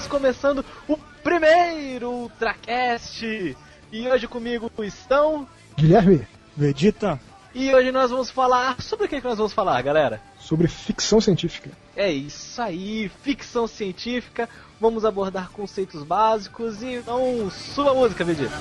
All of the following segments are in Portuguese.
estamos começando o primeiro Ultracast. E hoje comigo estão. Guilherme, Vegeta. E hoje nós vamos falar. Sobre o que, que nós vamos falar, galera? sobre ficção científica. É isso aí, ficção científica. Vamos abordar conceitos básicos e então suba a música, Vegeta.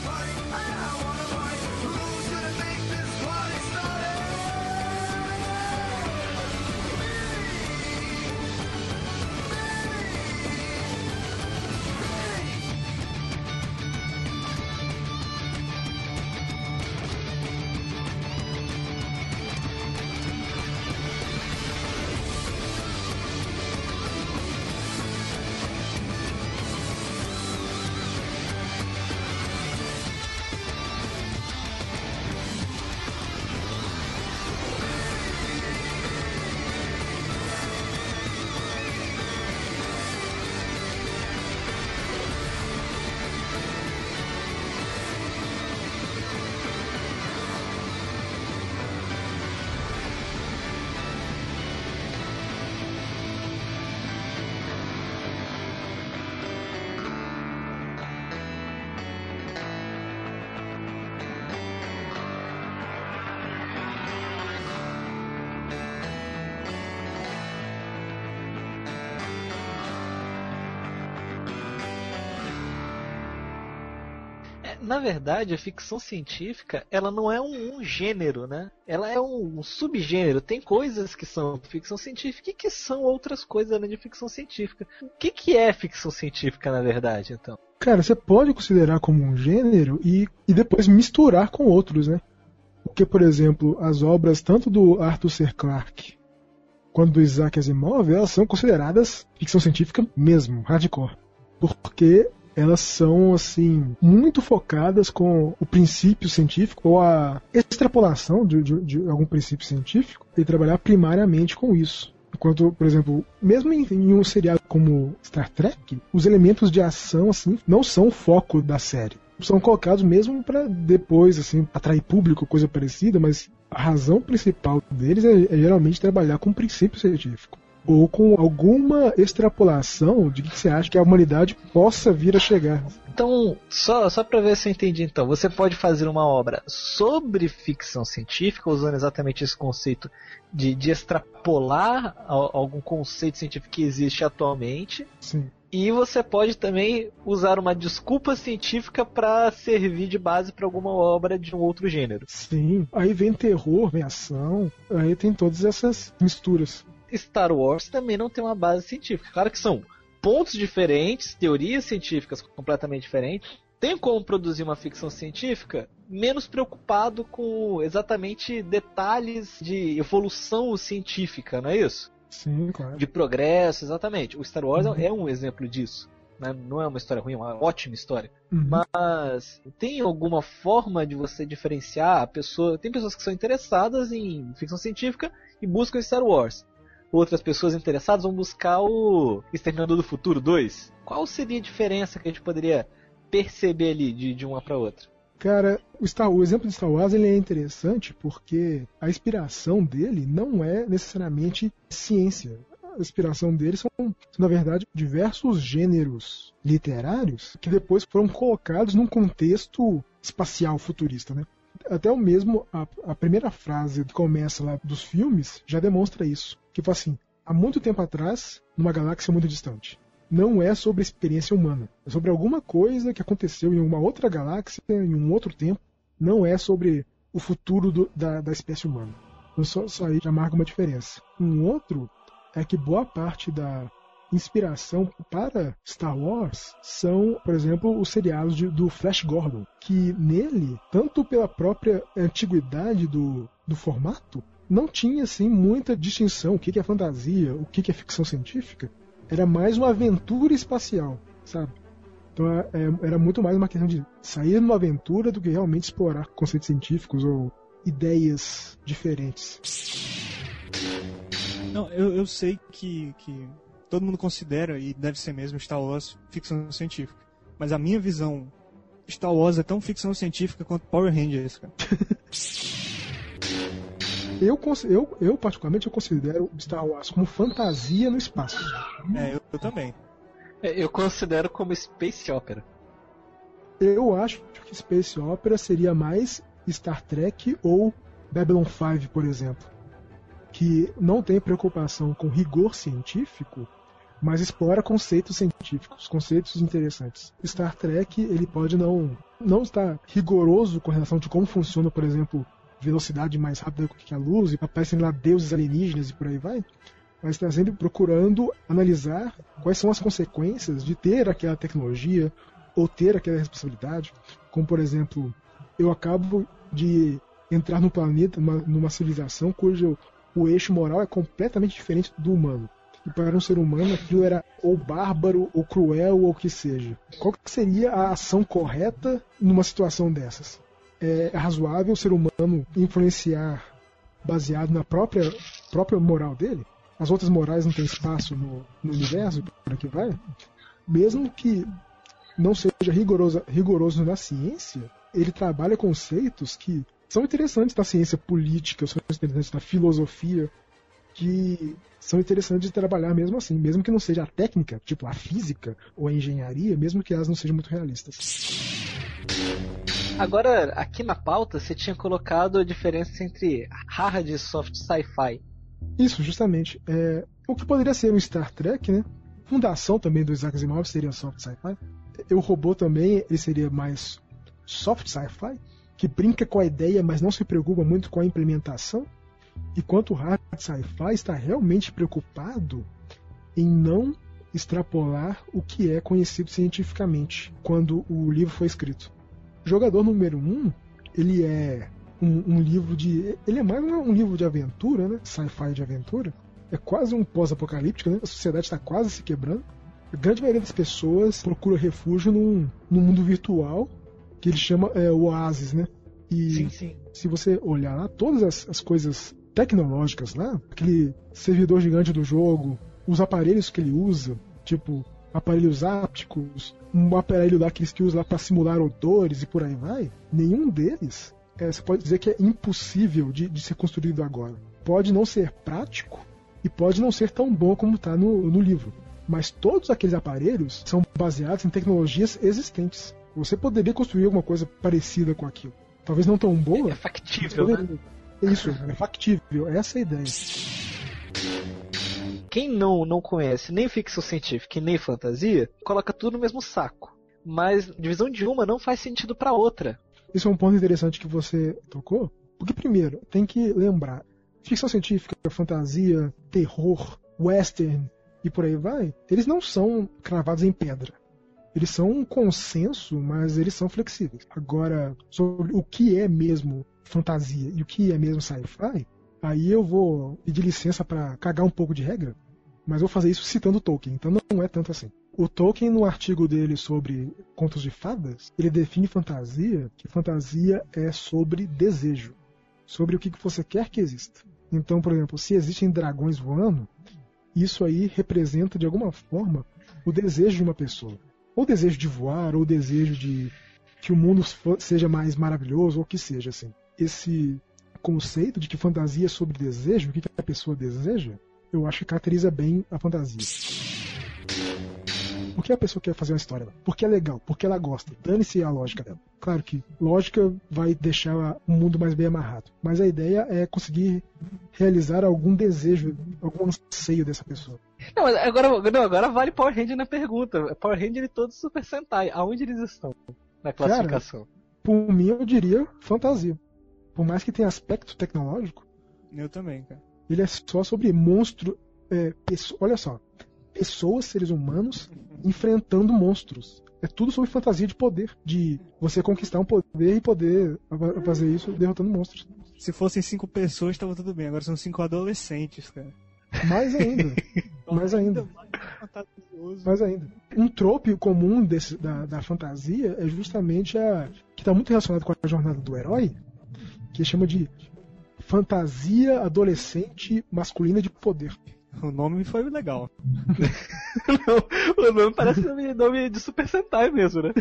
Na verdade, a ficção científica, ela não é um, um gênero, né? Ela é um, um subgênero. Tem coisas que são ficção científica e que são outras coisas além de ficção científica. O que, que é ficção científica, na verdade, então? Cara, você pode considerar como um gênero e, e depois misturar com outros, né? Porque, por exemplo, as obras tanto do Arthur C. Clarke quanto do Isaac Asimov, elas são consideradas ficção científica mesmo, hardcore. Porque elas são, assim, muito focadas com o princípio científico ou a extrapolação de, de- de algum princípio científico e trabalhar primariamente com isso. Enquanto, por exemplo, mesmo em, em um seriado como Star Trek, os elementos de ação, assim, não são o foco da série. São colocados mesmo para depois, assim, atrair público, coisa parecida, mas a razão principal deles é, é geralmente trabalhar com princípio científico. Ou com alguma extrapolação de que você acha que a humanidade possa vir a chegar. Então, só, só para ver se eu entendi, então, você pode fazer uma obra sobre ficção científica, usando exatamente esse conceito de, de extrapolar a- algum conceito científico que existe atualmente, Sim. e você pode também usar uma desculpa científica para servir de base para alguma obra de um outro gênero. Sim. Aí vem terror, vem ação, aí tem todas essas misturas. Star Wars também não tem uma base científica. Claro que são pontos diferentes, teorias científicas completamente diferentes. Tem como produzir uma ficção científica menos preocupado com exatamente detalhes de evolução científica, não é isso? Sim, claro. De progresso, exatamente. O Star Wars Uhum. é um exemplo disso. né? Não é uma história ruim, é uma ótima história. Uhum. Mas tem alguma forma de você diferenciar a pessoa? Tem pessoas que são interessadas em ficção científica e buscam Star Wars. Outras pessoas interessadas vão buscar o Exterminador do Futuro 2. Qual seria a diferença que a gente poderia perceber ali de, de uma para outra? Cara, o, Star, o exemplo de Star Wars ele é interessante porque a inspiração dele não é necessariamente ciência. A inspiração dele são, na verdade, diversos gêneros literários que depois foram colocados num contexto espacial futurista, né? Até o mesmo, a, a primeira frase que começa lá dos filmes já demonstra isso. Que fala assim, há muito tempo atrás, numa galáxia muito distante não é sobre experiência humana. É sobre alguma coisa que aconteceu em uma outra galáxia, em um outro tempo. Não é sobre o futuro do, da, da espécie humana. Então só, só aí já marca uma diferença. Um outro é que boa parte da inspiração para Star Wars são, por exemplo, os seriados de, do Flash Gordon, que nele, tanto pela própria antiguidade do, do formato, não tinha assim muita distinção o que que é fantasia, o que que é ficção científica. Era mais uma aventura espacial, sabe? Então é, é, era muito mais uma questão de sair numa aventura do que realmente explorar conceitos científicos ou ideias diferentes. Não, eu, eu sei que, que todo mundo considera, e deve ser mesmo, Star Wars ficção científica. Mas a minha visão, Star Wars é tão ficção científica quanto Power Rangers, cara. Eu, eu, eu, particularmente, eu considero Star Wars como fantasia no espaço. É, eu, eu também. É, Eu considero como Space Opera. Eu acho que Space Opera seria mais Star Trek ou Babylon 5, por exemplo, que não tem preocupação com rigor científico, mas explora conceitos científicos, conceitos interessantes. Star Trek ele pode não não estar rigoroso com relação de como funciona, por exemplo, velocidade mais rápida que a luz, e aparecem lá deuses alienígenas e por aí vai, mas está sempre procurando analisar quais são as consequências de ter aquela tecnologia ou ter aquela responsabilidade. Como, por exemplo, eu acabo de entrar num planeta, numa, numa civilização cujo o eixo moral é completamente diferente do humano. E para um ser humano aquilo era ou bárbaro, ou cruel, ou o que seja. Qual que seria a ação correta numa situação dessas? É razoável o ser humano influenciar baseado na própria, própria moral dele? As outras morais não têm espaço no, no universo, por aqui vai? Mesmo que não seja rigoroso, rigoroso na ciência, ele trabalha conceitos que são interessantes na ciência política, são interessantes na filosofia, que são interessantes de trabalhar mesmo assim, mesmo que não seja a técnica, tipo a física ou a engenharia, mesmo que elas não sejam muito realistas. Agora, aqui na pauta, você tinha colocado a diferença entre hard e soft sci-fi. Isso, justamente. É, o que poderia ser um Star Trek, né? Fundação também do Isaac Asimov seria soft sci-fi. O robô também ele seria mais soft sci-fi, que brinca com a ideia, mas não se preocupa muito com a implementação. Enquanto o hard sci-fi está realmente preocupado em não extrapolar o que é conhecido cientificamente quando o livro foi escrito. Jogador número 1, um, ele é um, um, livro de. Ele é mais um livro de aventura, né? Sci-fi de aventura. É quase um pós-apocalíptico, né? A sociedade está quase se quebrando. A grande maioria das pessoas procura refúgio num, num mundo virtual que ele chama é, o Oasis, né? E sim, sim. se você olhar lá, todas as, as coisas tecnológicas lá, aquele servidor gigante do jogo, os aparelhos que ele usa, tipo aparelhos ápticos, um aparelho daqueles que usa lá para simular odores e por aí vai, nenhum deles é, você pode dizer que é impossível de, de, ser construído agora. Pode não ser prático e pode não ser tão bom como está no, no livro. Mas todos aqueles aparelhos são baseados em tecnologias existentes. Você poderia construir alguma coisa parecida com aquilo. Talvez não tão boa. É factível, né? Isso, é factível. Essa é a ideia. Quem não, não conhece nem ficção científica e nem fantasia, coloca tudo no mesmo saco. Mas divisão de uma não faz sentido para outra. Isso é um ponto interessante que você tocou. Porque, primeiro, tem que lembrar: ficção científica, fantasia, terror, western e por aí vai, eles não são cravados em pedra. Eles são um consenso, mas eles são flexíveis. Agora, sobre o que é mesmo fantasia e o que é mesmo sci-fi, aí eu vou pedir licença para cagar um pouco de regra, mas vou fazer isso citando Tolkien, então não é tanto assim. O Tolkien, no artigo dele sobre contos de fadas, ele define fantasia, que fantasia é sobre desejo, sobre o que você quer que exista. Então, por exemplo, se existem dragões voando, isso aí representa de alguma forma o desejo de uma pessoa. Ou o desejo de voar, ou o desejo de que o mundo seja mais maravilhoso, ou o que seja assim. Esse conceito de que fantasia é sobre desejo, o que a pessoa deseja, eu acho que caracteriza bem a fantasia. Por que a pessoa quer fazer uma história? Porque é legal, porque ela gosta. Dane-se a lógica dela. Claro que lógica vai deixar o mundo mais bem amarrado. Mas a ideia é conseguir realizar algum desejo, algum anseio dessa pessoa. Não, mas agora, não, agora vale Power Ranger na pergunta. Power Ranger e todos Super Sentai. Aonde eles estão na classificação? Cara, por mim, eu diria fantasia. Por mais que tenha aspecto tecnológico. Eu também, cara. Ele é só sobre monstro. É, olha só. Pessoas, seres humanos, enfrentando monstros. É tudo sobre fantasia de poder. De você conquistar um poder e poder fazer isso derrotando monstros. Se fossem cinco pessoas, tava tudo bem. Agora são cinco adolescentes, cara. Mais ainda. mais ainda. Mais ainda. Um trope comum desse, da, da fantasia é justamente a. que está muito relacionado com a jornada do herói, que chama de fantasia adolescente masculina de poder. O nome foi legal. Não, o nome parece nome, nome de Super Sentai mesmo, né?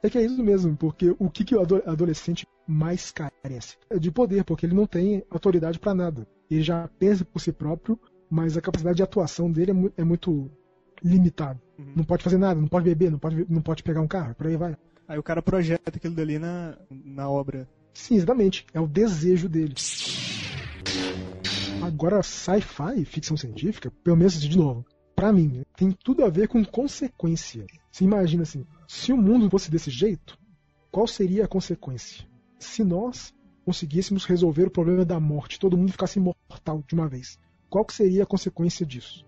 É que é isso mesmo, porque o que, que o adolescente mais carece? É de poder, porque ele não tem autoridade para nada. Ele já pensa por si próprio, mas a capacidade de atuação dele é, mu é muito limitada. Uhum. Não pode fazer nada, não pode beber, não pode, não pode pegar um carro, por aí vai. Aí o cara projeta aquilo dali na, na obra. Sim, exatamente. É o desejo dele. Agora, sci-fi, ficção científica, pelo menos de novo, pra mim, tem tudo a ver com consequência. Você imagina assim, se o mundo fosse desse jeito, qual seria a consequência? Se nós conseguíssemos resolver o problema da morte, todo mundo ficasse imortal de uma vez, qual que seria a consequência disso?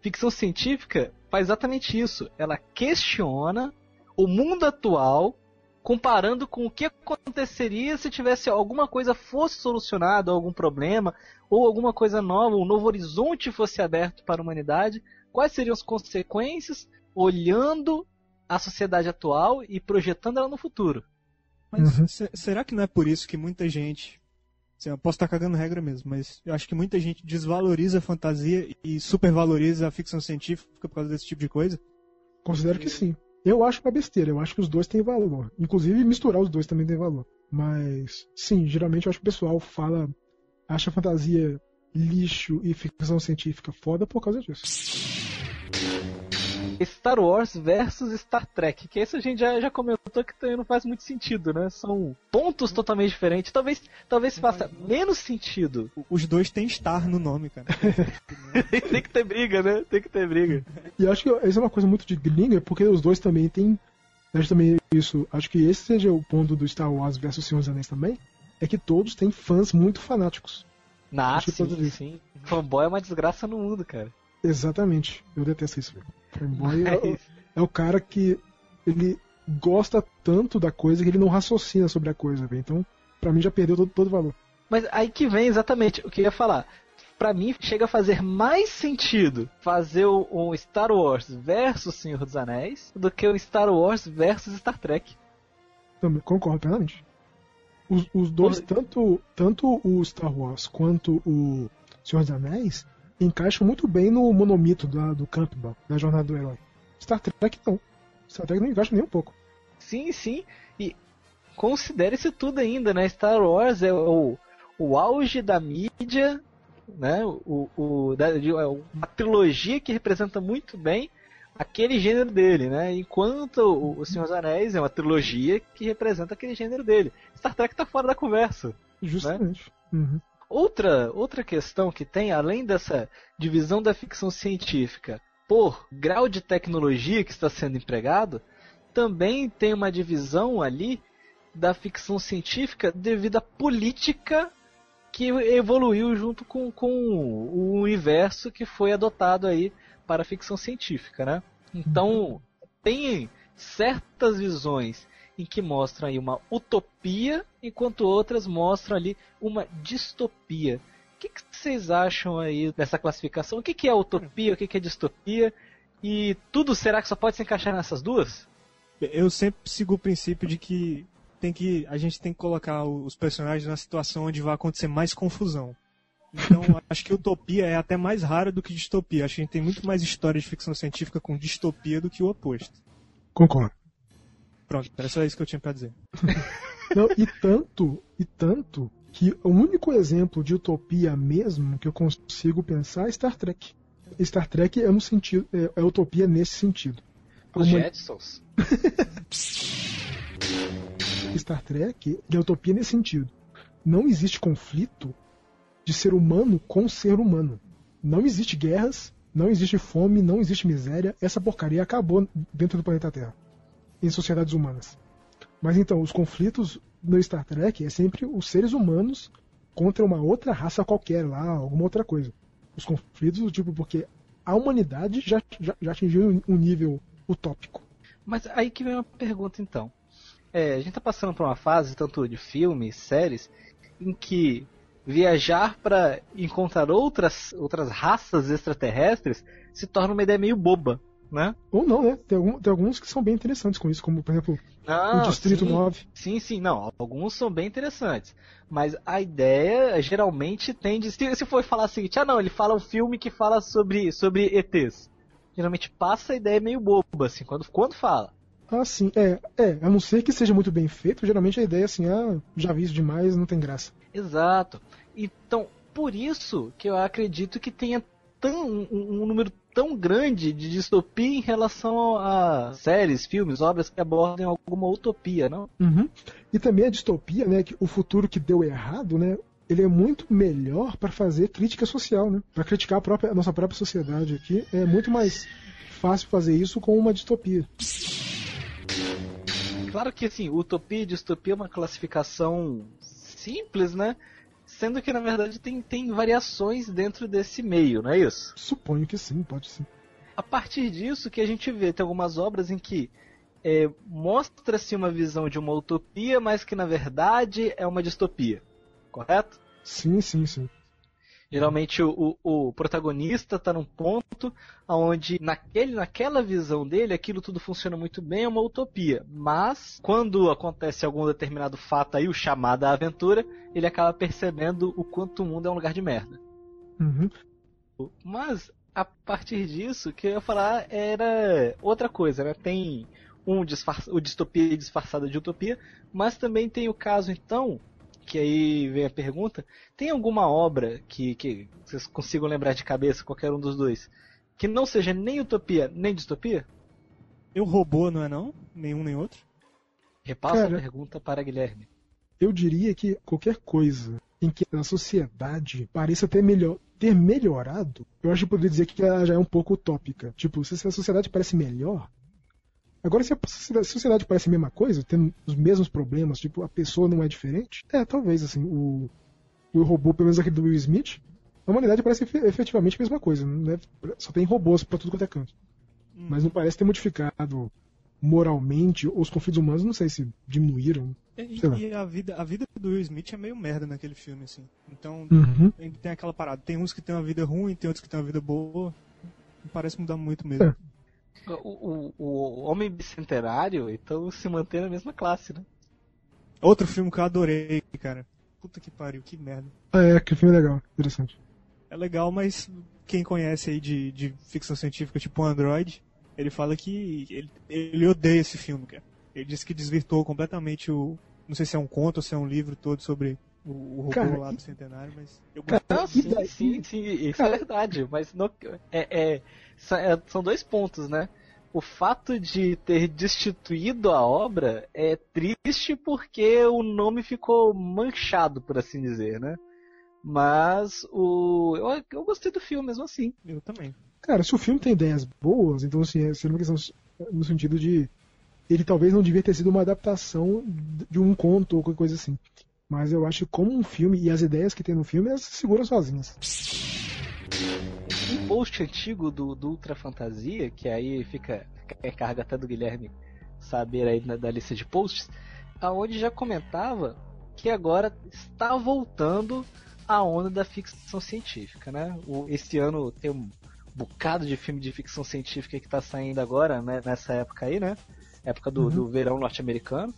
Ficção científica faz exatamente isso. Ela questiona o mundo atual comparando com o que aconteceria se tivesse alguma coisa fosse solucionada, algum problema, ou alguma coisa nova, um novo horizonte fosse aberto para a humanidade, quais seriam as consequências olhando a sociedade atual e projetando ela no futuro. Mas Uhum. se- será que não é por isso que muita gente. assim, eu posso estar cagando regra mesmo, mas eu acho que muita gente desvaloriza a fantasia e supervaloriza a ficção científica por causa desse tipo de coisa? Considero que sim. Eu acho uma besteira, eu acho que os dois têm valor. Inclusive, misturar os dois também tem valor. Mas, sim, geralmente eu acho que o pessoal fala, acha fantasia lixo e ficção científica foda por causa disso. Star Wars versus Star Trek, que isso a gente já, já comentou que também não faz muito sentido, né? São pontos totalmente diferentes. Talvez, talvez faça menos sentido. Os dois têm Star no nome, cara. Tem que ter briga, né? Tem que ter briga. E acho que isso é uma coisa muito de gringa, porque os dois também têm. Acho também isso. Acho que esse seja o ponto do Star Wars versus Senhor dos Anéis também. É que todos têm fãs muito fanáticos. Na que sim, sim. Fanboy é uma desgraça no mundo, cara. Exatamente. Eu detesto isso. velho. Fanboy é, o- Mas- é o cara que ele gosta tanto da coisa que ele não raciocina sobre a coisa, velho. Então, pra mim já perdeu todo, todo o valor. Mas aí que vem exatamente o que eu ia falar. Pra mim, chega a fazer mais sentido fazer um Star Wars versus Senhor dos Anéis do que o Star Wars versus Star Trek. Também concordo plenamente. Os, os dois, tanto, tanto o Star Wars quanto o Senhor dos Anéis, encaixam muito bem no monomito da, do Campbell, da jornada do herói. Star Trek não. Star Trek não encaixa nem um pouco. Sim, sim. E considere isso tudo ainda, né? Star Wars é o, o auge da mídia, né? O, o, da, é uma trilogia que representa muito bem aquele gênero dele, né? Enquanto o, o Senhor dos Anéis é uma trilogia que representa aquele gênero dele. Star Trek tá fora da conversa. Justamente. Uhum. Outra, outra questão que tem, além dessa divisão da ficção científica por grau de tecnologia que está sendo empregado, também tem uma divisão ali da ficção científica devido à política que evoluiu junto com, com o universo que foi adotado aí para a ficção científica, né? Então, tem certas visões em que mostram aí uma utopia, enquanto outras mostram ali uma distopia. O que, que vocês acham aí dessa classificação? O que, que é utopia, o que, que é distopia? E tudo será que só pode se encaixar nessas duas? Eu sempre sigo o princípio de que tem que a gente tem que colocar os personagens na situação onde vai acontecer mais confusão. Então, acho que utopia é até mais rara do que distopia. Acho que a gente tem muito mais história de ficção científica com distopia do que o oposto. Concordo. Pronto, era só isso que eu tinha pra dizer. Não, e tanto, e tanto, que o único exemplo de utopia mesmo que eu consigo pensar é Star Trek. Star Trek é no sentido, é, é utopia nesse sentido. Os Uma- Jetsons. Star Trek é utopia nesse sentido. Não existe conflito de ser humano com ser humano. Não existe guerras, não existe fome, não existe miséria. Essa porcaria acabou dentro do planeta Terra, em sociedades humanas. Mas então, os conflitos no Star Trek é sempre os seres humanos contra uma outra raça qualquer lá, alguma outra coisa. Os conflitos, tipo, porque a humanidade já, já, já atingiu um nível utópico. Mas aí que vem uma pergunta então. É, a gente tá passando por uma fase, tanto de filmes, séries, em que viajar para encontrar outras, outras raças extraterrestres se torna uma ideia meio boba, né? Ou não, né? Tem, algum, tem alguns que são bem interessantes com isso, como, por exemplo, o Distrito sim. 9. Sim, sim, não. Alguns são bem interessantes. Mas a ideia geralmente tende. Se, se for falar o seguinte, ah não, ele fala um filme que fala sobre, sobre ETs. Geralmente passa a ideia meio boba, assim, quando, quando fala. Ah, sim, é, é, a não ser que seja muito bem feito, geralmente a ideia é assim, ah, já vi isso demais, não tem graça. Exato. Então, por isso que eu acredito que tenha tão, um, um, número tão grande de distopia em relação a séries, filmes, obras que abordem alguma utopia, não? Uhum. E também a distopia, né, que o futuro que deu errado, né, ele é muito melhor para fazer crítica social, né? Para criticar a, própria, a nossa própria sociedade aqui, é muito mais fácil fazer isso com uma distopia. Claro que assim, utopia e distopia é uma classificação simples, né? Sendo que na verdade tem, tem variações dentro desse meio, não é isso? Suponho que sim, pode sim. A partir disso que a gente vê, tem algumas obras em que é, mostra-se uma visão de uma utopia, mas que na verdade é uma distopia. Correto? Sim, sim, sim. Geralmente o, o, o protagonista está num ponto onde naquele, naquela visão dele aquilo tudo funciona muito bem, é uma utopia. Mas quando acontece algum determinado fato aí, o chamado à aventura, ele acaba percebendo o quanto o mundo é um lugar de merda. Uhum. Mas a partir disso, o que eu ia falar era outra coisa, né? Tem um disfarça, o distopia disfarçada de utopia, mas também tem o caso então que aí vem a pergunta: tem alguma obra que, que vocês consigam lembrar de cabeça, qualquer um dos dois, que não seja nem utopia nem distopia? Eu robô, não é não? Nenhum nem outro? Repassa Cara, a pergunta para Guilherme. Eu diria que qualquer coisa em que a sociedade pareça ter, melhor, ter melhorado, eu acho que poderia dizer que ela já é um pouco utópica. Tipo, se a sociedade parece melhor, Agora, se a sociedade parece a mesma coisa, tendo os mesmos problemas, tipo, a pessoa não é diferente, é, talvez, assim, o, o robô, pelo menos aquele do Will Smith, a humanidade parece efetivamente a mesma coisa. Né? Só tem robôs para tudo quanto é canto. Hum. Mas não parece ter modificado moralmente, os conflitos humanos, não sei se diminuíram. E, e a, vida, a vida do Will Smith é meio merda naquele filme, assim. Então, uhum. tem aquela parada. Tem uns que têm uma vida ruim, tem outros que têm uma vida boa. Não parece mudar muito mesmo. É. O, o, o Homem Bicentenário, então, se mantém na mesma classe, né? Outro filme que eu adorei, cara. Puta que pariu, que merda. Ah, é, que filme legal, interessante. É legal, mas quem conhece aí de, de ficção científica, tipo o Android, ele fala que ele, ele odeia esse filme, cara. Ele disse que desvirtuou completamente o. Não sei se é um conto ou se é um livro todo sobre o, o robô cara, lá do centenário, mas eu. Cara, sim, sim, sim, isso cara, é verdade, mas não, é, é, é, são dois pontos, né? O fato de ter destituído a obra é triste porque o nome ficou manchado, por assim dizer, né? Mas o eu, eu gostei do filme mesmo assim. Eu também. Cara, se o filme tem ideias boas, então assim, é uma questão no sentido de ele talvez não devia ter sido uma adaptação de um conto ou qualquer coisa assim. Mas eu acho que como um filme e as ideias que tem no filme, elas se seguram sozinhas um post antigo do, do Ultra Fantasia, que aí fica, fica carga até do Guilherme saber aí na, da lista de posts, aonde já comentava que agora está voltando a onda da ficção científica, né? O, esse ano tem um bocado de filme de ficção científica que está saindo agora, né, nessa época aí, né? Época do, uhum. do verão norte-americano.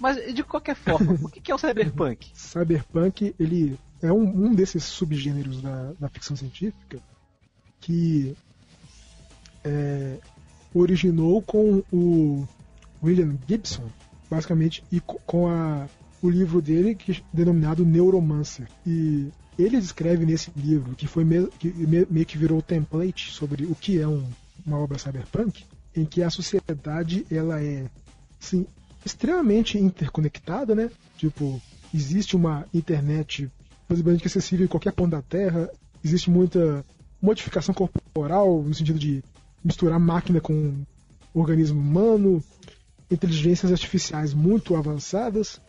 Mas de qualquer forma, o que é o cyberpunk? Cyberpunk, ele é um, um desses subgêneros da, da ficção científica que é, originou com o William Gibson, basicamente, e com a, o livro dele que denominado Neuromancer. E ele descreve nesse livro, que foi meio que, meio que virou template sobre o que é um, uma obra cyberpunk, em que a sociedade ela é assim, extremamente interconectada, né? Tipo, existe uma internet possivelmente acessível em qualquer ponto da Terra, existe muita modificação corporal, no sentido de misturar máquina com organismo humano, inteligências artificiais muito avançadas,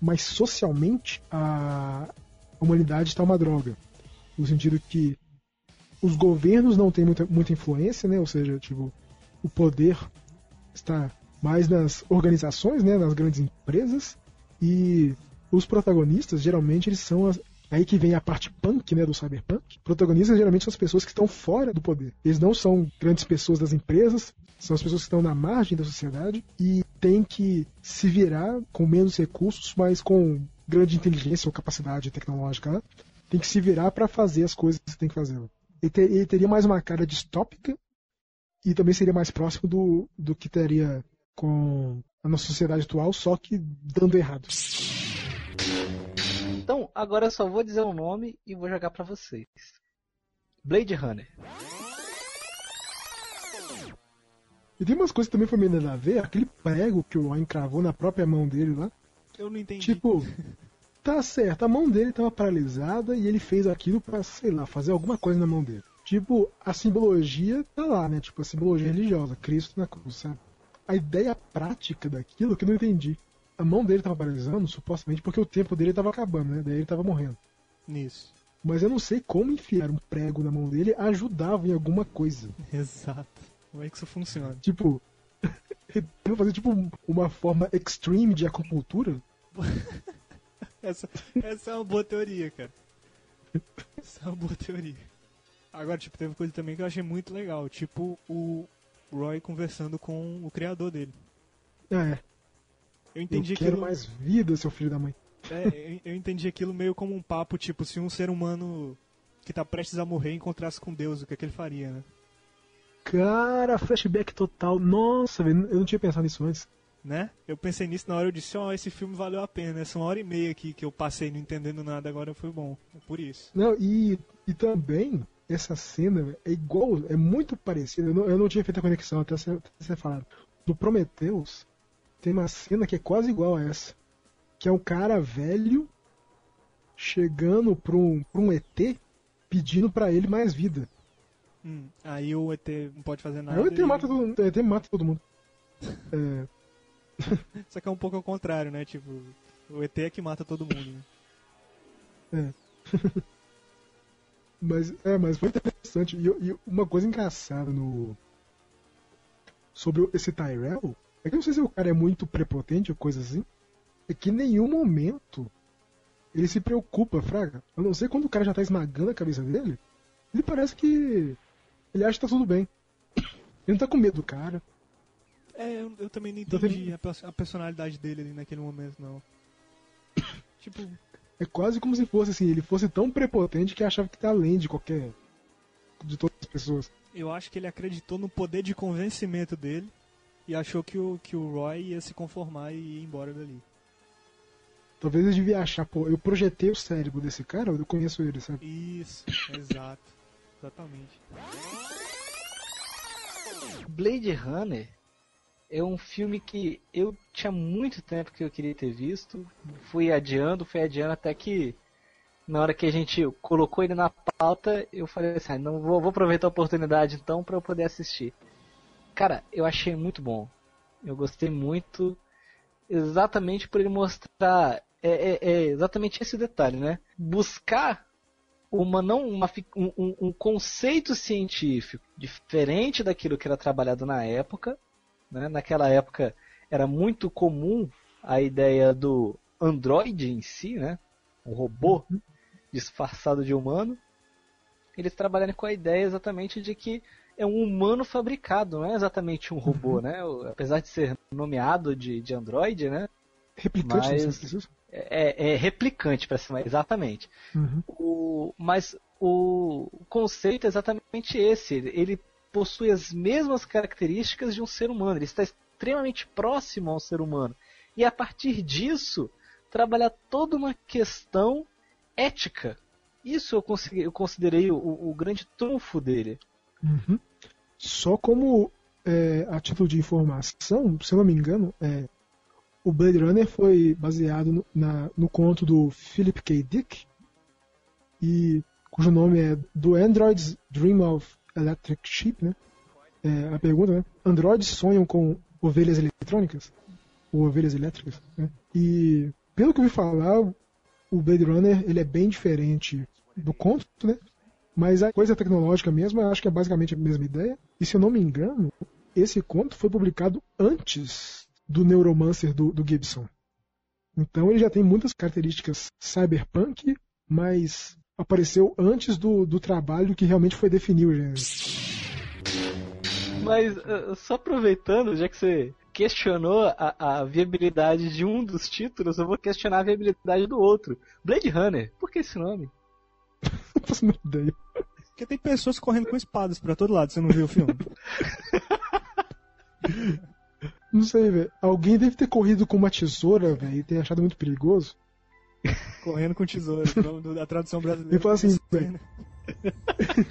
mas socialmente a humanidade está uma droga. No sentido que os governos não têm muita, muita influência, né? ou seja, tipo, o poder está mais nas organizações, né? nas grandes empresas, e os protagonistas geralmente eles são as, Aí que vem a parte punk, né, do cyberpunk. Protagonistas geralmente são as pessoas que estão fora do poder. Eles não são grandes pessoas das empresas, são as pessoas que estão na margem da sociedade e têm que se virar com menos recursos, mas com grande inteligência ou capacidade tecnológica. Né? Tem que se virar para fazer as coisas que tem que fazer. Ele, ter, ele, teria mais uma cara distópica e também seria mais próximo do, do que teria com a nossa sociedade atual, só que dando errado. Então, agora eu só vou dizer o um nome e vou jogar para vocês. Blade Runner. E tem umas coisas que também foi meio nada a ver, aquele prego que o Ryan cravou na própria mão dele lá. Eu não entendi. Tipo, tá certo, a mão dele tava paralisada e ele fez aquilo pra, sei lá, fazer alguma coisa na mão dele. Tipo, a simbologia tá lá, né? Tipo, a simbologia religiosa, Cristo na cruz, sabe? A ideia prática daquilo que eu não entendi. A mão dele tava paralisando, supostamente, porque o tempo dele tava acabando, né? Daí ele tava morrendo. Nisso. Mas eu não sei como enfiar um prego na mão dele ajudava em alguma coisa. Exato. Como é que isso funciona? Tipo, eu vou fazer tipo uma forma extreme de acupuntura. Essa, essa é uma boa teoria, cara. Essa é uma boa teoria. Agora, tipo, teve coisa também que eu achei muito legal. Tipo, o Roy conversando com o criador dele. É, Eu entendi eu quero aquilo. mais vida, seu filho da mãe. É, eu, entendi aquilo meio como um papo, tipo, se um ser humano que tá prestes a morrer encontrasse com Deus, o que, é que ele faria, né? Cara, flashback total. Nossa, velho, eu não tinha pensado nisso antes. Né? Eu pensei nisso na hora, eu disse, ó, esse filme valeu a pena. Essa uma hora e meia aqui que eu passei não entendendo nada, agora foi bom. É por isso. Não, e, e também essa cena é igual, é muito parecida. Eu não, eu não tinha feito a conexão até você, até você falar. No Prometheus tem uma cena que é quase igual a essa. Que é um cara velho chegando pra um, pra um ET pedindo pra ele mais vida. Hum, aí o ET não pode fazer nada. Aí o ET e- mata todo, o ET mata todo mundo. É, Só que é um pouco ao contrário, né? Tipo, o ET é que mata todo mundo. Né? Mas, é, mas foi interessante. E, e uma coisa engraçada no. Sobre esse Tyrell. É que eu não sei se o cara é muito prepotente ou coisa assim. É que em nenhum momento ele se preocupa, Fraga. Eu não sei quando o cara já tá esmagando a cabeça dele. Ele parece que. Ele acha que tá tudo bem. Ele não tá com medo do cara. É, eu, eu também não Tô entendi a, a personalidade dele ali naquele momento, não. tipo, É quase como se fosse assim, ele fosse tão prepotente que achava que tá além de qualquer. de todas as pessoas. eu acho que ele acreditou no poder de convencimento dele e achou que o, que o Roy ia se conformar e ir embora dali. Talvez ele devia achar, pô, eu projetei o cérebro desse cara, eu conheço ele, sabe? Isso, exato. Exatamente. Blade Runner é um filme que eu tinha muito tempo que eu queria ter visto. Fui adiando, fui adiando até que na hora que a gente colocou ele na pauta, eu falei assim, ah, não vou, vou aproveitar a oportunidade então para eu poder assistir. Cara, eu achei muito bom. Eu gostei muito, exatamente por ele mostrar, é, é- é exatamente esse detalhe, né? Buscar uma não uma, um, um- um conceito científico diferente daquilo que era trabalhado na época. Né? Naquela época era muito comum a ideia do androide em si, né? um robô disfarçado de humano. Eles trabalharem com a ideia exatamente de que é um humano fabricado, não é exatamente um robô, né? O- Apesar de ser nomeado de, de androide, né? Replicante, Mas- sei se é? É, é replicante para cima, exatamente. Uhum. O, mas o conceito é exatamente esse. Ele possui as mesmas características de um ser humano. Ele está extremamente próximo ao ser humano. E a partir disso, trabalhar toda uma questão ética. Isso eu, eu considerei o, o grande trunfo dele. Uhum. Só como é, a título de informação, se eu não me engano, é, o Blade Runner foi baseado no, na- no conto do Philip K. Dick, e, cujo nome é Do Androids Dream of Electric Sheep, né? É, a pergunta, né? Androids sonham com ovelhas eletrônicas? Ou ovelhas elétricas? né? E, pelo que eu ouvi falar, o Blade Runner ele é bem diferente do conto, né? Mas a coisa tecnológica mesmo, acho que é basicamente a mesma ideia. E se eu não me engano, esse conto foi publicado antes do Neuromancer do, do Gibson. Então ele já tem muitas características cyberpunk, mas apareceu antes do, do trabalho que realmente foi definir o gênero. Mas uh, só aproveitando, já que você questionou a, a viabilidade de um dos títulos, eu vou questionar a viabilidade do outro. Blade Runner. Por que esse nome? Não ideia. Porque tem pessoas correndo com espadas pra todo lado, você não viu o filme? Não sei, velho. Alguém deve ter corrido com uma tesoura, velho, e ter achado muito perigoso. Correndo com do- da tradução brasileira. Ele fala assim, né?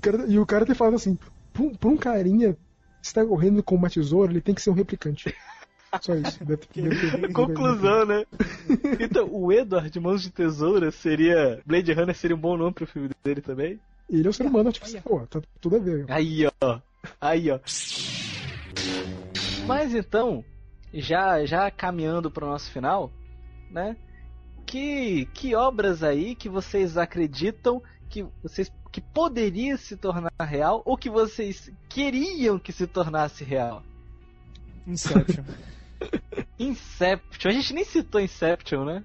cara, e o cara ter falado assim, pra um, um carinha está correndo com uma tesoura, ele tem que ser um replicante. Só isso. Deve, deve ter- Conclusão, né? Então, o Edward Mãos de Tesoura seria. Blade Runner seria um bom nome pro filme dele também? Ele é o ser humano artificial. Pô, tá tudo a ver. Aí, ó. Aí, ó. Mas então, já já caminhando para o nosso final, né? Que que obras aí que vocês acreditam que vocês que poderia se tornar real ou que vocês queriam que se tornasse real? Inception. Inception. A gente nem citou Inception, né?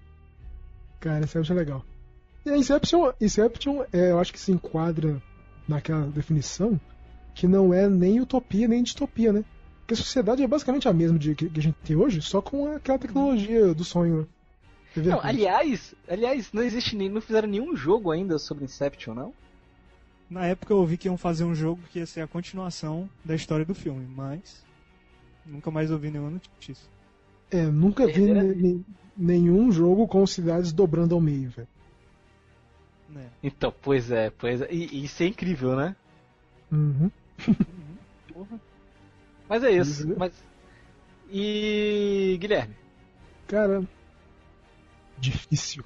Cara, Inception é legal. E a Inception, Inception é, eu acho que se enquadra naquela definição que não é nem utopia nem distopia, né? Porque a sociedade é basicamente a mesma de, que, que a gente tem hoje, só com aquela tecnologia do sonho. É Não, aliás, aliás, não existe nem não fizeram nenhum jogo ainda sobre Inception, não? Na época eu ouvi que iam fazer um jogo que ia ser a continuação da história do filme, mas nunca mais ouvi nenhuma notícia. É, nunca vi ne- ne- nenhum jogo com cidades dobrando ao meio, velho. Né? Então, pois é, pois é. E, e isso é incrível, né? Uhum. Porra. Mas é isso. Uhum. Mas... E Guilherme? Cara, difícil.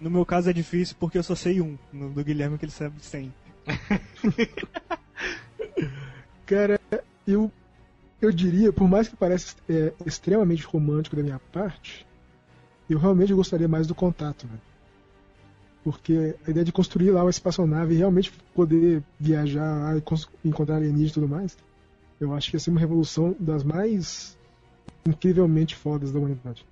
No meu caso é difícil porque eu só sei um. No do Guilherme que ele sabe 100. Cara, eu eu diria, por mais que pareça é, extremamente romântico da minha parte, eu realmente gostaria mais do contato, velho. Porque a ideia de construir lá uma espaçonave e realmente poder viajar e encontrar alienígenas e tudo mais, eu acho que ia ser uma revolução das mais incrivelmente fodas da humanidade.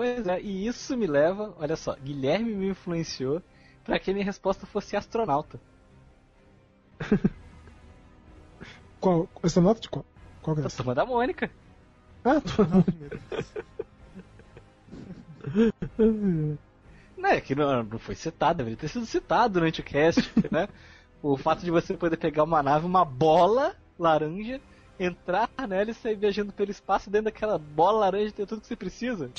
Pois é, e isso me leva, olha só, Guilherme me influenciou para que a minha resposta fosse astronauta. Qual? Astronauta de qual? Qual que é Da essa? turma da Mônica. Ah, tô... Né, que não, não foi citado, deveria ter sido citado durante o cast, né? O fato de você poder pegar uma nave, uma bola laranja, entrar nela e sair viajando pelo espaço dentro daquela bola laranja ter tudo que você precisa.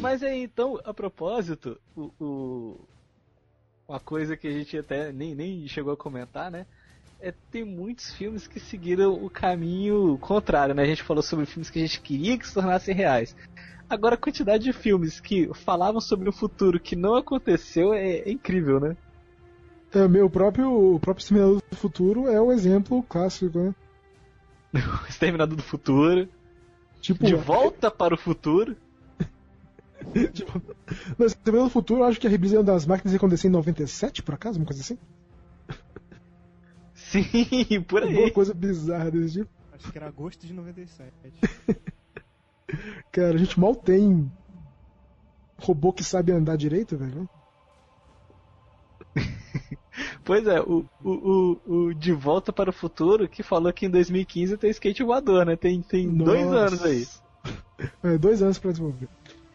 Mas aí então, a propósito, o, o- uma coisa que a gente até nem, nem chegou a comentar, né? É tem muitos filmes que seguiram o caminho contrário, né? A gente falou sobre filmes que a gente queria que se tornassem reais. Agora a quantidade de filmes que falavam sobre um futuro que não aconteceu é, é incrível, né? É, meu próprio, o próprio Exterminador do Futuro é o exemplo clássico, né? O Exterminador do Futuro, Tipo, De Volta para o Futuro. tipo, no Exterminador do Futuro, eu acho que a revisão das máquinas ia acontecer em 97, por acaso, uma coisa assim? Sim, por Alguma aí. coisa bizarra desse tipo. Acho que era agosto de 97. Cara, a gente mal tem robô que sabe andar direito, velho. Pois é, o, o, o, o De Volta para o Futuro que falou que em 2015 tem skate voador, né? Tem, tem dois anos aí. É, dois anos pra desenvolver.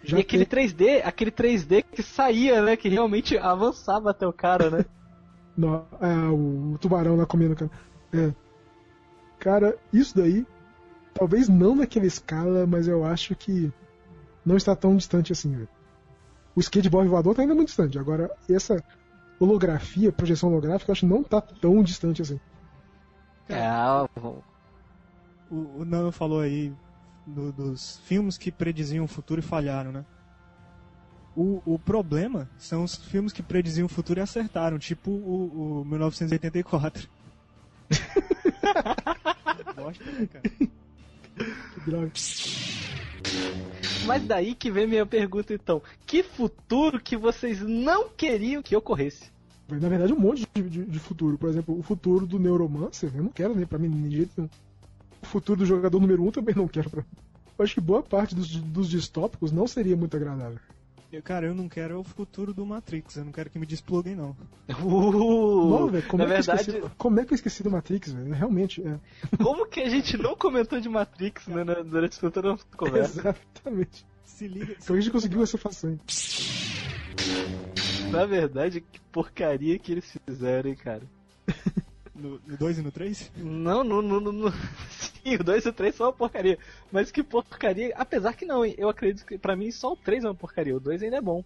Já e aquele tem- 3D, aquele 3D que saía, né? Que realmente avançava até o cara, né? No, é, o, tubarão lá comendo. Cara. É. Cara, isso daí, talvez não naquela escala, mas eu acho que não está tão distante assim, velho. O skateboard voador tá ainda muito distante. Agora, essa holografia, projeção holográfica, eu acho que não tá tão distante assim. É, O, o Nano falou aí do- dos filmes que prediziam o futuro e falharam, né? O, o problema são os filmes que prediziam o futuro e acertaram, tipo o, o 1984. Bosta, né, cara? Que droga. Mas daí que vem minha pergunta então. Que futuro que vocês não queriam que ocorresse? Na verdade, um monte de, de- de futuro. Por exemplo, o futuro do Neuromancer, eu não quero nem pra mim, de jeito nenhum. O futuro do jogador número 1 um também não quero pra. Eu acho que boa parte dos, dos distópicos não seria muito agradável. Eu, cara, eu não quero o futuro do Matrix, eu não quero que me despluguem, não. Uh, não, velho, como, na é que eu verdade, esqueci- como é que eu esqueci do Matrix, velho? Realmente, é. como que a gente não comentou de Matrix né, na- durante toda a nossa conversa? Exatamente. Se liga. Como a gente conseguiu essa façanha? Na verdade, que porcaria que eles fizeram, hein, cara. No 2 e no 3? Não, não, não, não, não. Sim, o 2 e o 3 são uma porcaria. Mas que porcaria. Apesar que não, hein? Eu acredito que pra mim só o 3 é uma porcaria. O 2 ainda é bom.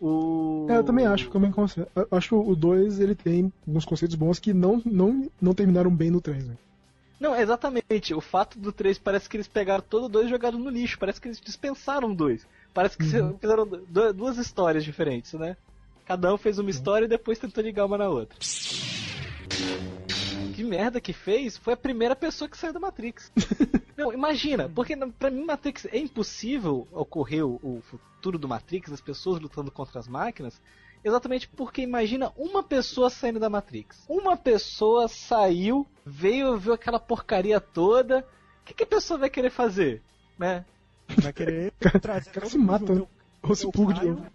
O... É, eu também acho, também conceito. Eu acho que o 2 ele tem alguns conceitos bons que não, não, não terminaram bem no 3, né? Não, exatamente. O fato do 3 parece que eles pegaram todo dois e jogaram no lixo. Parece que eles dispensaram dois. Parece que Uhum. fizeram du- duas histórias diferentes, né? Cada um fez uma história e depois tentou ligar uma na outra. Que merda que fez foi a primeira pessoa que saiu da Matrix. Não, imagina, porque na- pra mim Matrix é impossível ocorrer o, o futuro do Matrix, as pessoas lutando contra as máquinas, exatamente porque imagina uma pessoa saindo da Matrix. Uma pessoa saiu, veio, viu aquela porcaria toda. O que, que a pessoa vai querer fazer? Né? Vai querer trazer O cara se mata? Ou se pluga de novo.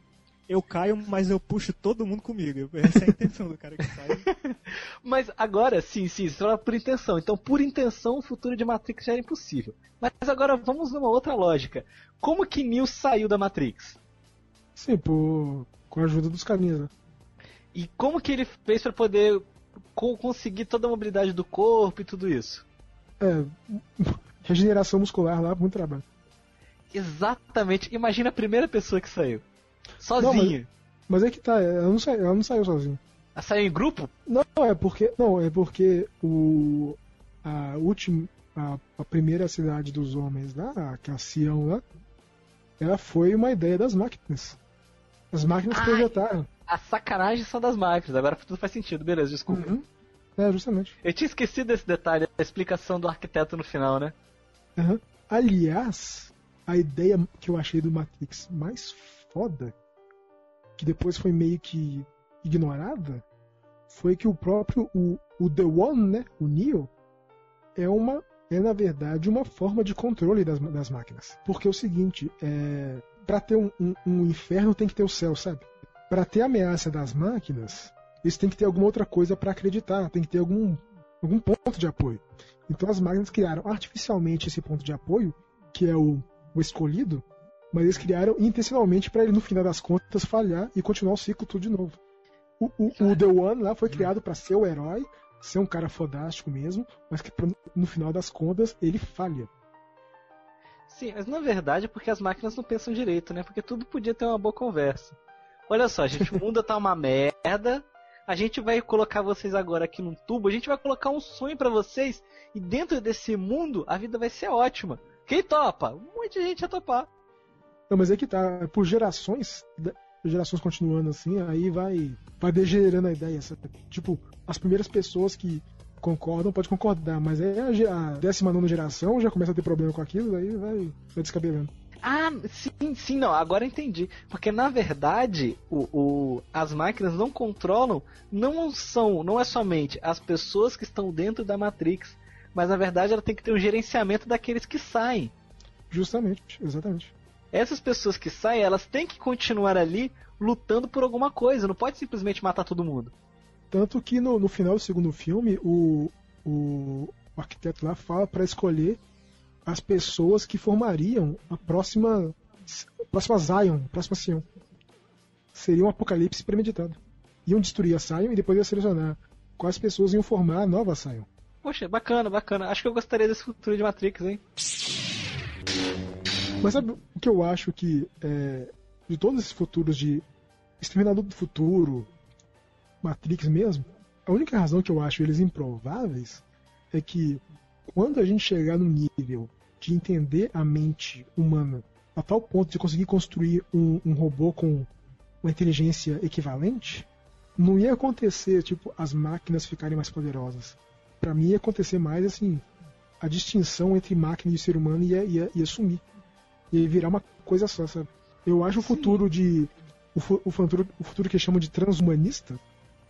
Eu caio, mas eu puxo todo mundo comigo. Essa é a intenção do cara que sai. Mas agora, sim, sim, isso era por intenção. Então, por intenção, o futuro de Matrix já era impossível. Mas agora vamos numa outra lógica. Como que Neo saiu da Matrix? Sim, por, com a ajuda dos carinhas, né? E como que ele fez para poder co- conseguir toda a mobilidade do corpo e tudo isso? É, regeneração muscular lá, muito trabalho. Exatamente. Imagina a primeira pessoa que saiu. Sozinha. Mas é que tá, ela não, sa- ela não saiu sozinha. Ela saiu em grupo? Não, é porque. Não, é porque o. A última. A, a primeira cidade dos homens lá, que é a Sião lá, ela foi uma ideia das máquinas. As máquinas Ai. projetaram. A sacanagem são das máquinas. Agora tudo faz sentido. Beleza, desculpa. Uhum. É, justamente. Eu tinha esquecido desse detalhe, a explicação do arquiteto no final, né? Uhum. Aliás, a ideia que eu achei do Matrix mais foda, que depois foi meio que ignorada, foi que o próprio o, o The One, né, o Neo, é uma é na verdade uma forma de controle das, das máquinas. Porque é o seguinte, é, para ter um, um, um inferno tem que ter o céu, sabe? Para ter a ameaça das máquinas, eles têm que ter alguma outra coisa para acreditar, tem que ter algum algum ponto de apoio. Então as máquinas criaram artificialmente esse ponto de apoio, que é o, o escolhido, mas eles criaram intencionalmente para ele, no final das contas, falhar e continuar o ciclo tudo de novo. O, o- o The One lá foi criado para ser o herói, ser um cara fodástico mesmo, mas que no final das contas ele falha. Sim, mas na verdade é porque as máquinas não pensam direito, né? Porque tudo podia ter uma boa conversa. Olha só, gente, o mundo tá uma merda. A gente vai colocar vocês agora aqui num tubo, a gente vai colocar um sonho pra vocês e dentro desse mundo a vida vai ser ótima. Quem topa? Um monte de gente ia topar. Não, mas é que tá, por gerações, gerações continuando assim, aí vai, vai degenerando a ideia. sabe? Tipo, as primeiras pessoas que concordam pode concordar, mas aí a, a 19 geração já começa a ter problema com aquilo, aí vai, vai descabelando. Ah, sim, sim, não, agora entendi. Porque na verdade, o, o- as máquinas não controlam, não são, não é somente as pessoas que estão dentro da Matrix, mas na verdade ela tem que ter um gerenciamento daqueles que saem. Justamente, exatamente. Essas pessoas que saem, elas têm que continuar ali lutando por alguma coisa, não pode simplesmente matar todo mundo. Tanto que no, no final do segundo filme, o, o, o arquiteto lá fala para escolher as pessoas que formariam a próxima, a próxima Zion, a próxima Sion. Seria um apocalipse premeditado. Iam destruir a Zion e depois ia selecionar quais pessoas iam formar a nova Zion. Poxa, bacana, bacana. Acho que eu gostaria desse futuro de Matrix, hein? Mas sabe o que eu acho que é, de todos esses futuros de Exterminador do Futuro, Matrix mesmo, a única razão que eu acho eles improváveis é que quando a gente chegar no nível de entender a mente humana a tal ponto de conseguir construir um, um robô com uma inteligência equivalente, não ia acontecer tipo as máquinas ficarem mais poderosas. Pra mim ia acontecer mais assim a distinção entre máquina e ser humano ia, ia, ia sumir e virar uma coisa só, sabe? Eu acho o futuro de. O, o futuro, o futuro que chamam de transhumanista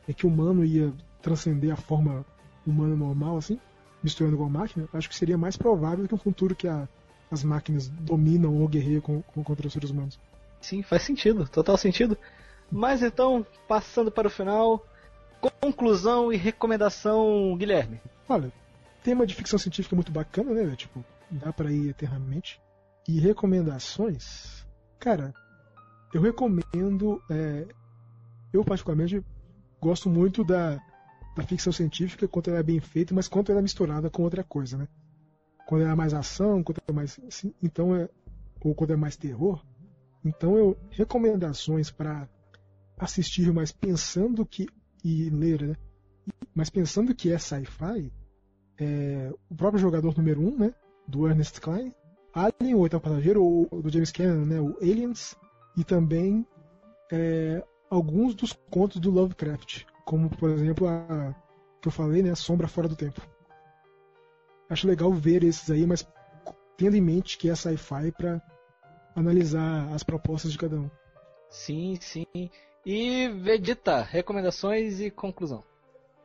é que o humano ia transcender a forma humana normal, assim, misturando com a máquina. Acho que seria mais provável que um futuro que a- as máquinas dominam ou guerreiam com, com- contra os seres humanos. Sim, faz sentido, total sentido. Mas então, passando para o final, conclusão e recomendação, Guilherme. Olha, tema de ficção científica muito bacana, né? Tipo, dá pra ir eternamente. E recomendações? Cara, eu recomendo. é, eu, particularmente, gosto muito da, da ficção científica quando ela é bem feita, mas quando ela é misturada com outra coisa, né? Quando ela é mais ação, quando é mais. assim, então é, ou quando é mais terror. Então, eu recomendações para assistir, mas pensando que. e ler, né? Mas pensando que é sci-fi, é, o próprio jogador número 1, um, né? Do Ernest Klein, Alien, o Oitavo Passageiro, ou do James Cameron, né? O Aliens, e também é, alguns dos contos do Lovecraft, como por exemplo a que eu falei, né? A Sombra Fora do Tempo. Acho legal ver esses aí, mas tendo em mente que é sci-fi para analisar as propostas de cada um. Sim, sim. E Vegeta, recomendações e conclusão.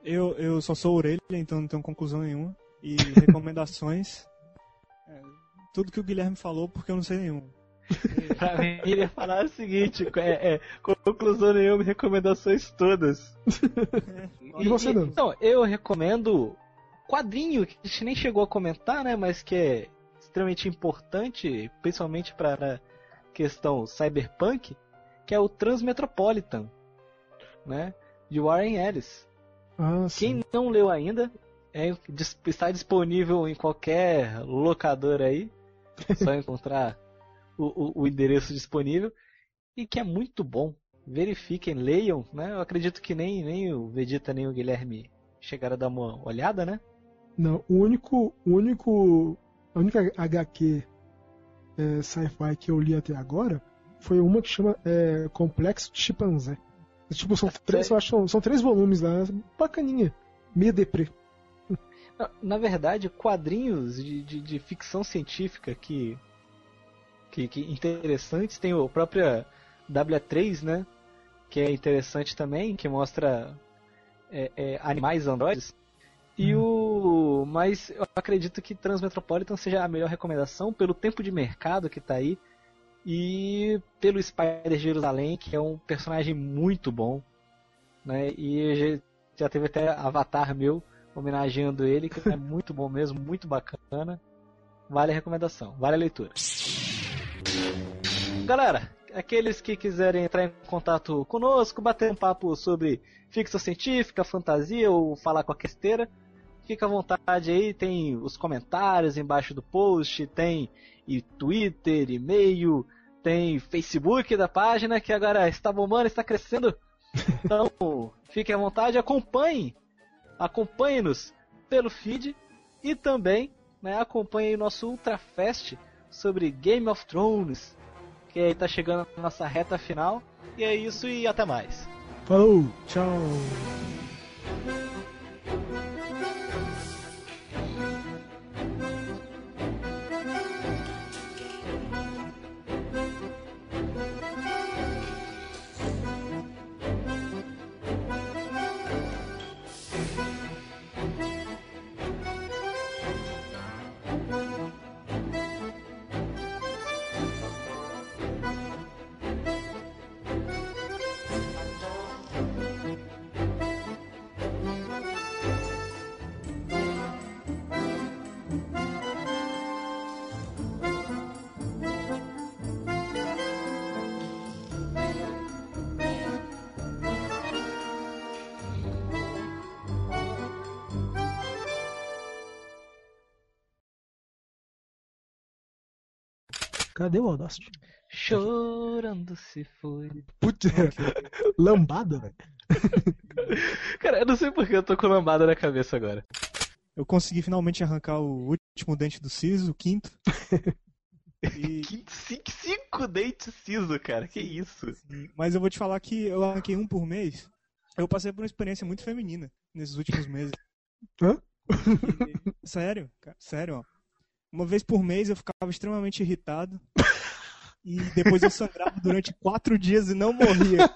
Eu, eu só sou orelha, então não tenho conclusão nenhuma. E recomendações. é, tudo que o Guilherme falou, porque eu não sei nenhum. pra mim, ele ia falar o seguinte: é, é, conclusão nenhuma, recomendações todas. e você não? Então, eu recomendo quadrinho que a gente nem chegou a comentar, né? Mas que é extremamente importante, principalmente para a questão cyberpunk, que é o Transmetropolitan, né? De Warren Ellis. Ah, Quem não leu ainda, é, está disponível em qualquer locador aí. Só encontrar o, o, o, endereço disponível. E que é muito bom. Verifiquem, leiam, né? Eu acredito que nem, nem o Vegeta nem o Guilherme chegaram a dar uma olhada, né? Não, o único, o único, a única HQ é, sci-fi que eu li até agora foi uma que chama é, Complexo de Chimpanzé. Tipo, são três, eu acho, são três volumes lá, bacaninha, meio deprê. Na, verdade, quadrinhos de, de, de, ficção científica que, que, que interessantes, tem o próprio W3, né? Que é interessante também, que mostra é, é, animais androides. E hum. o. Mas eu acredito que Transmetropolitan seja a melhor recomendação pelo tempo de mercado que está aí. E pelo Spider Jerusalém, que é um personagem muito bom. Né? E já teve até avatar meu homenageando ele, que é muito bom mesmo, muito bacana. Vale a recomendação, vale a leitura. Galera, aqueles que quiserem entrar em contato conosco, bater um papo sobre ficção científica, fantasia ou falar com a esteira, fica à vontade aí, tem os comentários embaixo do post, tem e Twitter, e-mail, tem Facebook da página que agora está bombando, está crescendo. Então, fiquem à vontade, acompanhem, acompanhem-nos pelo feed e também né, acompanhem o nosso Ultrafest sobre Game of Thrones, que aí está chegando na nossa reta final. E é isso e até mais. Falou, tchau. Cadê o Audacity? Chorando se foi. Putz, lambada, velho. Cara, eu não sei porque eu tô com lambada na cabeça agora. Eu consegui finalmente arrancar o último dente do siso, o quinto. E... cinco, cinco dentes siso, cara, que isso? Mas eu vou te falar que eu arranquei um por mês. Eu passei por uma experiência muito feminina nesses últimos meses. Hã? E... Sério, cara, sério, ó. Uma vez por mês eu ficava extremamente irritado. E depois eu sangrava durante quatro dias e não morria.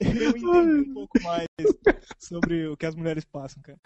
eu entendi um pouco mais sobre o que as mulheres passam, cara.